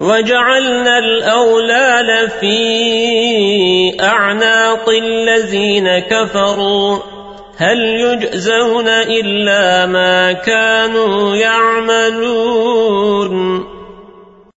وجعلنا الأولال في أعناق الذين كفروا. هل يجزون إلا ما كانوا يعملون؟